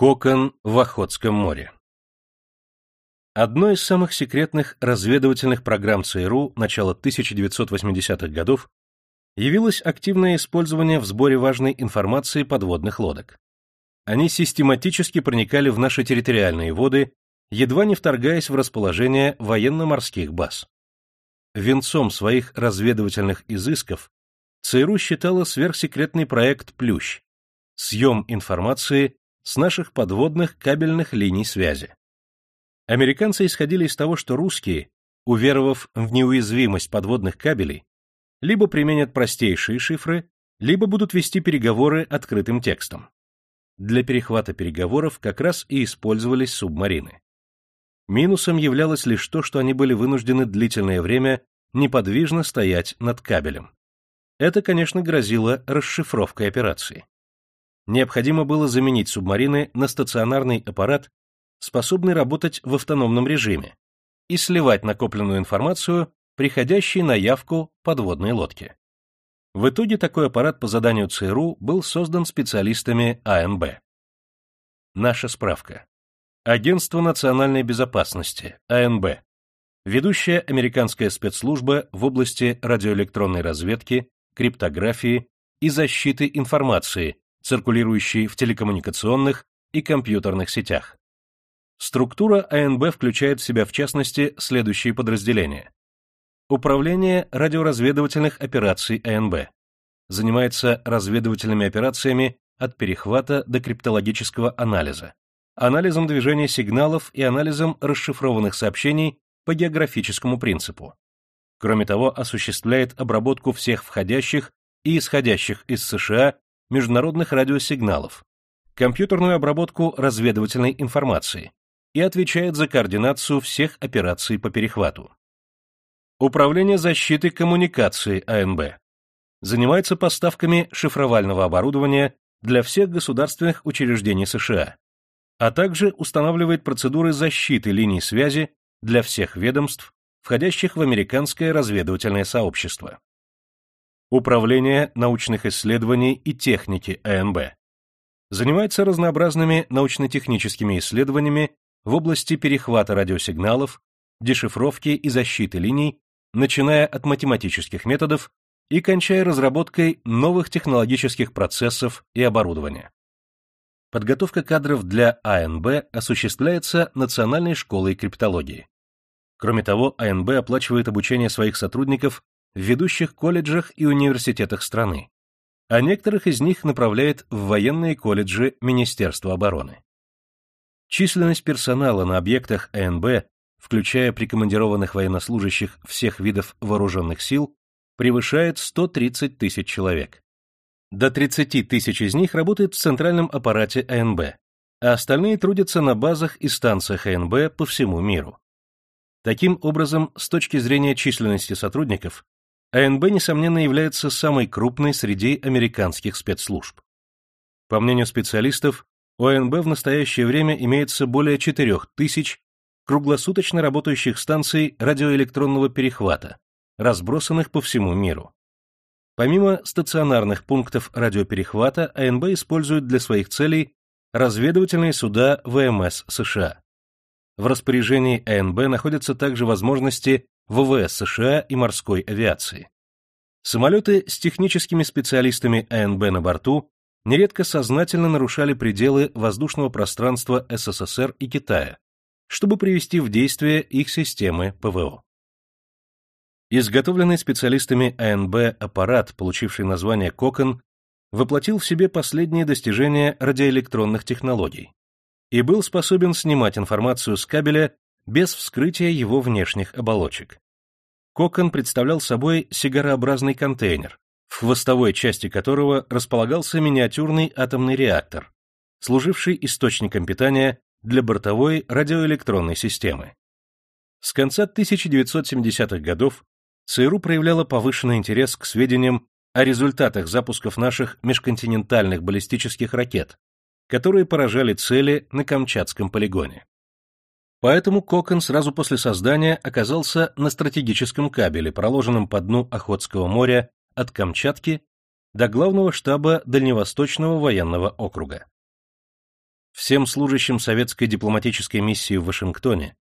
Кокон в Охотском море Одной из самых секретных разведывательных программ ЦРУ начала 1980-х годов явилось активное использование в сборе важной информации подводных лодок. Они систематически проникали в наши территориальные воды, едва не вторгаясь в расположение военно-морских баз. Венцом своих разведывательных изысков ЦРУ считала сверхсекретный проект «Плющ» — съем информации с наших подводных кабельных линий связи. Американцы исходили из того, что русские, уверовав в неуязвимость подводных кабелей, либо применят простейшие шифры, либо будут вести переговоры открытым текстом. Для перехвата переговоров как раз и использовались субмарины. Минусом являлось лишь то, что они были вынуждены длительное время неподвижно стоять над кабелем. Это, конечно, грозило расшифровкой операции. Необходимо было заменить субмарины на стационарный аппарат способный работать в автономном режиме и сливать накопленную информацию, приходящей на явку подводной лодки. В итоге такой аппарат по заданию ЦРУ был создан специалистами АНБ. Наша справка. Агентство национальной безопасности, АНБ. Ведущая американская спецслужба в области радиоэлектронной разведки, криптографии и защиты информации, циркулирующей в телекоммуникационных и компьютерных сетях. Структура АНБ включает в себя, в частности, следующие подразделения. Управление радиоразведывательных операций АНБ. Занимается разведывательными операциями от перехвата до криптологического анализа, анализом движения сигналов и анализом расшифрованных сообщений по географическому принципу. Кроме того, осуществляет обработку всех входящих и исходящих из США международных радиосигналов, компьютерную обработку разведывательной информации, и отвечает за координацию всех операций по перехвату. Управление защиты коммуникации АНБ занимается поставками шифровального оборудования для всех государственных учреждений США, а также устанавливает процедуры защиты линий связи для всех ведомств, входящих в американское разведывательное сообщество. Управление научных исследований и техники АНБ занимается разнообразными научно-техническими исследованиями в области перехвата радиосигналов, дешифровки и защиты линий, начиная от математических методов и кончая разработкой новых технологических процессов и оборудования. Подготовка кадров для АНБ осуществляется Национальной школой криптологии. Кроме того, АНБ оплачивает обучение своих сотрудников в ведущих колледжах и университетах страны, а некоторых из них направляет в военные колледжи Министерства обороны. Численность персонала на объектах АНБ, включая прикомандированных военнослужащих всех видов вооруженных сил, превышает 130 тысяч человек. До 30 тысяч из них работает в центральном аппарате АНБ, а остальные трудятся на базах и станциях АНБ по всему миру. Таким образом, с точки зрения численности сотрудников, АНБ, несомненно, является самой крупной среди американских спецслужб. По мнению специалистов, у АНБ в настоящее время имеется более 4000 круглосуточно работающих станций радиоэлектронного перехвата, разбросанных по всему миру. Помимо стационарных пунктов радиоперехвата, АНБ использует для своих целей разведывательные суда ВМС США. В распоряжении АНБ находятся также возможности ВВС США и морской авиации. Самолеты с техническими специалистами АНБ на борту нередко сознательно нарушали пределы воздушного пространства СССР и Китая, чтобы привести в действие их системы ПВО. Изготовленный специалистами АНБ аппарат, получивший название «Кокон», воплотил в себе последние достижения радиоэлектронных технологий и был способен снимать информацию с кабеля без вскрытия его внешних оболочек. Кокон представлял собой сигарообразный контейнер, в хвостовой части которого располагался миниатюрный атомный реактор, служивший источником питания для бортовой радиоэлектронной системы. С конца 1970-х годов ЦРУ проявляла повышенный интерес к сведениям о результатах запусков наших межконтинентальных баллистических ракет, которые поражали цели на Камчатском полигоне. Поэтому Кокон сразу после создания оказался на стратегическом кабеле, проложенном по дну Охотского моря от Камчатки до главного штаба Дальневосточного военного округа. Всем служащим советской дипломатической миссии в Вашингтоне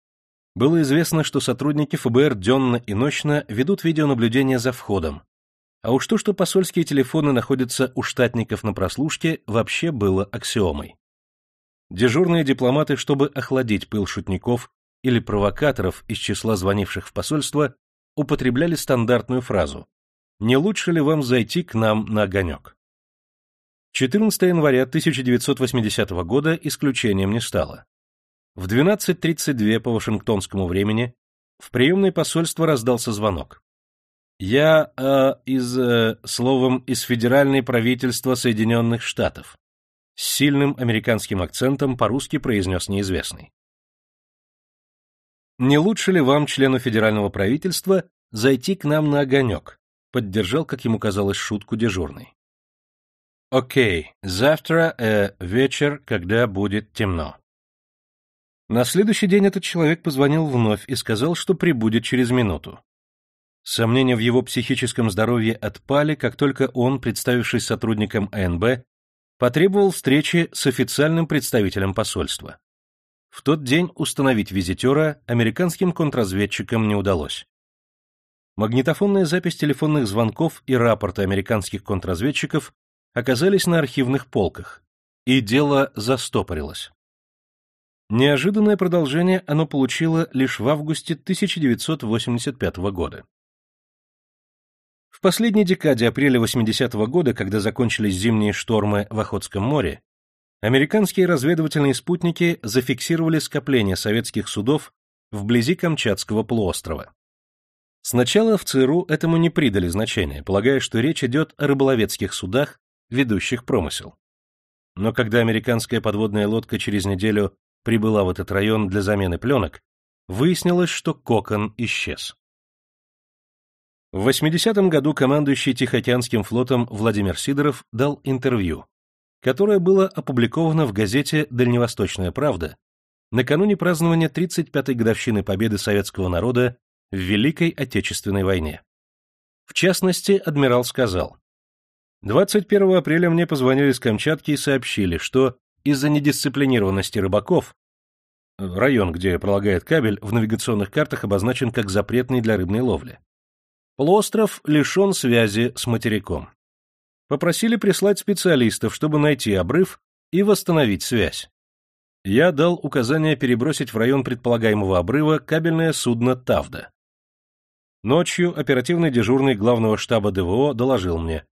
было известно, что сотрудники ФБР денно и ночно ведут видеонаблюдение за входом, а уж то, что посольские телефоны находятся у штатников на прослушке, вообще было аксиомой. Дежурные дипломаты, чтобы охладить пыл шутников или провокаторов из числа звонивших в посольство, употребляли стандартную фразу «Не лучше ли вам зайти к нам на огонек?». 14 января 1980 года исключением не стало. В 12.32 по вашингтонскому времени в приемное посольство раздался звонок. Я э, из, э, словом, из Федеральной правительства Соединенных Штатов. С сильным американским акцентом по-русски произнес неизвестный. Не лучше ли вам, члену федерального правительства, зайти к нам на огонек? Поддержал, как ему казалось, шутку дежурный. Окей, завтра э, вечер, когда будет темно. На следующий день этот человек позвонил вновь и сказал, что прибудет через минуту. Сомнения в его психическом здоровье отпали, как только он, представившись сотрудником АНБ, потребовал встречи с официальным представителем посольства. В тот день установить визитера американским контрразведчикам не удалось. Магнитофонная запись телефонных звонков и рапорты американских контрразведчиков оказались на архивных полках, и дело застопорилось. Неожиданное продолжение оно получило лишь в августе 1985 года. В последней декаде апреля 80-го года, когда закончились зимние штормы в Охотском море, Американские разведывательные спутники зафиксировали скопление советских судов вблизи Камчатского полуострова. Сначала в ЦРУ этому не придали значения, полагая, что речь идет о рыболовецких судах, ведущих промысел. Но когда американская подводная лодка через неделю прибыла в этот район для замены пленок, выяснилось, что кокон исчез. В 80-м году командующий Тихоокеанским флотом Владимир Сидоров дал интервью, которое было опубликовано в газете «Дальневосточная правда» накануне празднования 35-й годовщины победы советского народа в Великой Отечественной войне. В частности, адмирал сказал, «21 апреля мне позвонили с Камчатки и сообщили, что из-за недисциплинированности рыбаков район, где пролагает кабель, в навигационных картах обозначен как запретный для рыбной ловли. Полуостров лишен связи с материком попросили прислать специалистов, чтобы найти обрыв и восстановить связь. Я дал указание перебросить в район предполагаемого обрыва кабельное судно «Тавда». Ночью оперативный дежурный главного штаба ДВО доложил мне,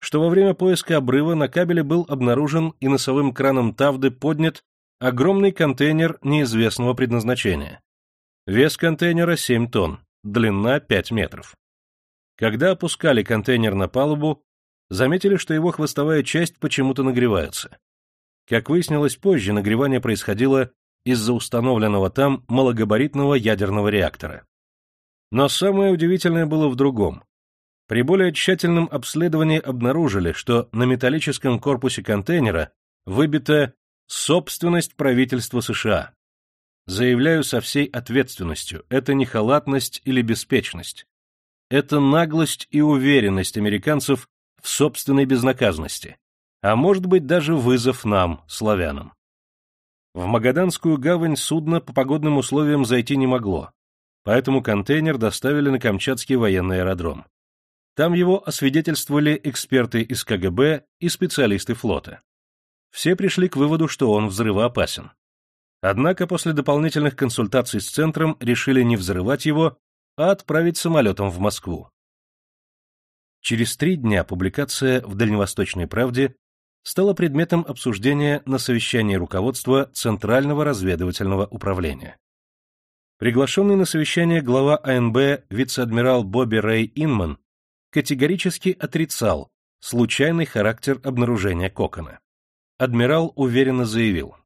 что во время поиска обрыва на кабеле был обнаружен и носовым краном «Тавды» поднят огромный контейнер неизвестного предназначения. Вес контейнера 7 тонн, длина 5 метров. Когда опускали контейнер на палубу, заметили, что его хвостовая часть почему-то нагревается. Как выяснилось позже, нагревание происходило из-за установленного там малогабаритного ядерного реактора. Но самое удивительное было в другом. При более тщательном обследовании обнаружили, что на металлическом корпусе контейнера выбита собственность правительства США. Заявляю со всей ответственностью, это не халатность или беспечность. Это наглость и уверенность американцев в собственной безнаказанности, а может быть даже вызов нам, славянам. В Магаданскую гавань судно по погодным условиям зайти не могло, поэтому контейнер доставили на Камчатский военный аэродром. Там его освидетельствовали эксперты из КГБ и специалисты флота. Все пришли к выводу, что он взрывоопасен. Однако после дополнительных консультаций с центром решили не взрывать его, а отправить самолетом в Москву. Через три дня публикация в «Дальневосточной правде» стала предметом обсуждения на совещании руководства Центрального разведывательного управления. Приглашенный на совещание глава АНБ вице-адмирал Бобби Рэй Инман категорически отрицал случайный характер обнаружения кокона. Адмирал уверенно заявил.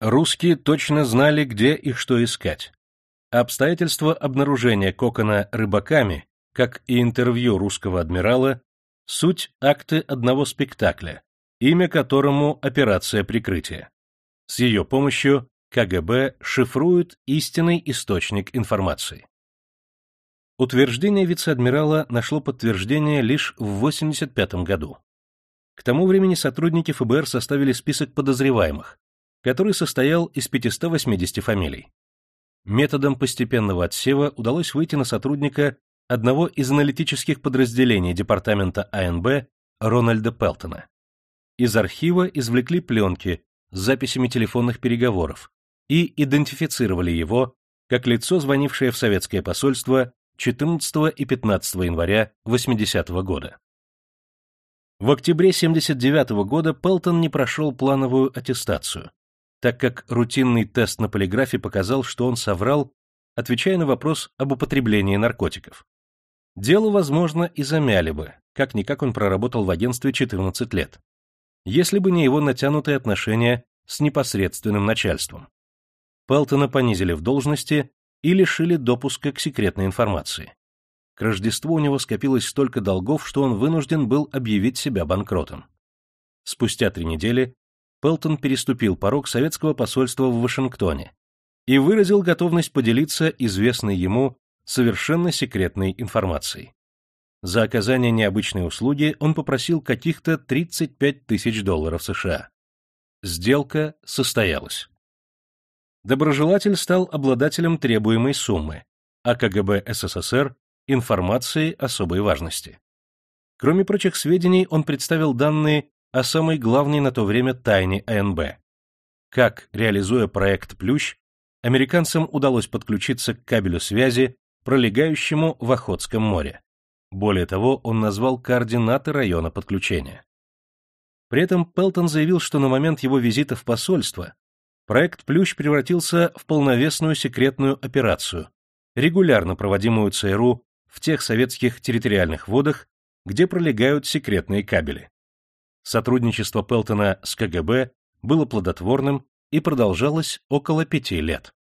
Русские точно знали, где и что искать. Обстоятельства обнаружения кокона рыбаками как и интервью русского адмирала, суть акты одного спектакля, имя которому «Операция прикрытия». С ее помощью КГБ шифрует истинный источник информации. Утверждение вице-адмирала нашло подтверждение лишь в 1985 году. К тому времени сотрудники ФБР составили список подозреваемых, который состоял из 580 фамилий. Методом постепенного отсева удалось выйти на сотрудника одного из аналитических подразделений департамента АНБ Рональда Пелтона. Из архива извлекли пленки с записями телефонных переговоров и идентифицировали его как лицо, звонившее в советское посольство 14 и 15 января 80 -го года. В октябре 79 -го года Пелтон не прошел плановую аттестацию, так как рутинный тест на полиграфе показал, что он соврал, отвечая на вопрос об употреблении наркотиков. Дело, возможно, и замяли бы, как-никак он проработал в агентстве 14 лет, если бы не его натянутые отношения с непосредственным начальством. Пелтона понизили в должности и лишили допуска к секретной информации. К Рождеству у него скопилось столько долгов, что он вынужден был объявить себя банкротом. Спустя три недели Пелтон переступил порог советского посольства в Вашингтоне и выразил готовность поделиться известной ему совершенно секретной информацией. За оказание необычной услуги он попросил каких-то 35 тысяч долларов США. Сделка состоялась. Доброжелатель стал обладателем требуемой суммы, а КГБ СССР – информации особой важности. Кроме прочих сведений, он представил данные о самой главной на то время тайне АНБ. Как, реализуя проект «Плющ», американцам удалось подключиться к кабелю связи, пролегающему в Охотском море. Более того, он назвал координаты района подключения. При этом Пелтон заявил, что на момент его визита в посольство проект «Плющ» превратился в полновесную секретную операцию, регулярно проводимую ЦРУ в тех советских территориальных водах, где пролегают секретные кабели. Сотрудничество Пелтона с КГБ было плодотворным и продолжалось около пяти лет.